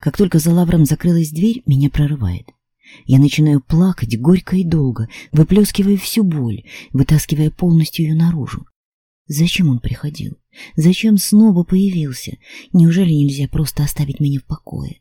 Как только за лавром закрылась дверь, меня прорывает. Я начинаю плакать горько и долго, выплескивая всю боль, вытаскивая полностью ее наружу. Зачем он приходил? Зачем снова появился? Неужели нельзя просто оставить меня в покое?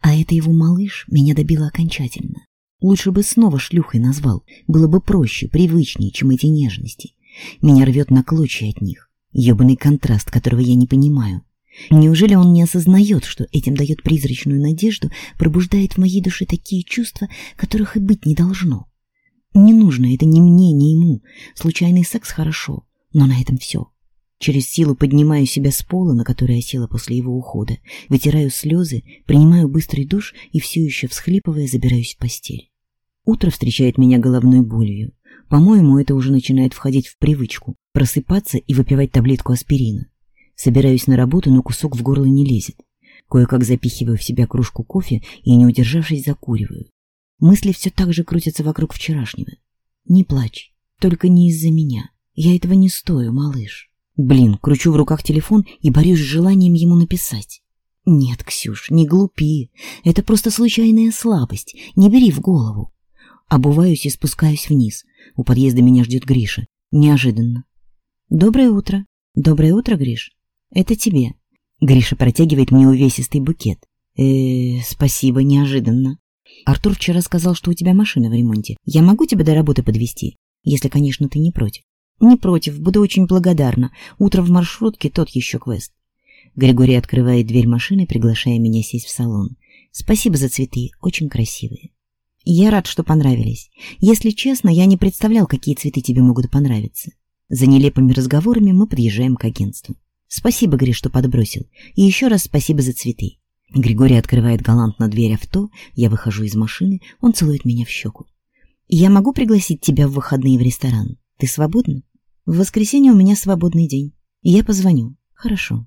А это его малыш меня добило окончательно. Лучше бы снова шлюхой назвал, было бы проще, привычнее, чем эти нежности. Меня рвет на клочья от них, ебаный контраст, которого я не понимаю, Неужели он не осознает, что этим дает призрачную надежду, пробуждает в моей душе такие чувства, которых и быть не должно? Не нужно это ни мне, ни ему. Случайный секс хорошо, но на этом все. Через силу поднимаю себя с пола, на который осела после его ухода, вытираю слезы, принимаю быстрый душ и все еще, всхлипывая, забираюсь в постель. Утро встречает меня головной болью. По-моему, это уже начинает входить в привычку – просыпаться и выпивать таблетку аспирина. Собираюсь на работу, но кусок в горло не лезет. Кое-как запихиваю в себя кружку кофе и, не удержавшись, закуриваю. Мысли все так же крутятся вокруг вчерашнего. Не плачь, только не из-за меня. Я этого не стою, малыш. Блин, кручу в руках телефон и борюсь с желанием ему написать. Нет, Ксюш, не глупи. Это просто случайная слабость. Не бери в голову. Обуваюсь и спускаюсь вниз. У подъезда меня ждет Гриша. Неожиданно. Доброе утро. Доброе утро, Гриш. Это тебе. Гриша протягивает мне увесистый букет. Э, спасибо, неожиданно. Артур вчера сказал, что у тебя машина в ремонте. Я могу тебя до работы подвести, если, конечно, ты не против. Не против, буду очень благодарна. Утро в маршрутке тот еще квест. Григорий открывает дверь машины, приглашая меня сесть в салон. Спасибо за цветы, очень красивые. Я рад, что понравились. Если честно, я не представлял, какие цветы тебе могут понравиться. За нелепыми разговорами мы подъезжаем к агентству. Спасибо, Гриш, что подбросил. И еще раз спасибо за цветы. Григорий открывает галантно дверь авто, я выхожу из машины, он целует меня в щеку. «Я могу пригласить тебя в выходные в ресторан? Ты свободна?» «В воскресенье у меня свободный день. Я позвоню. Хорошо».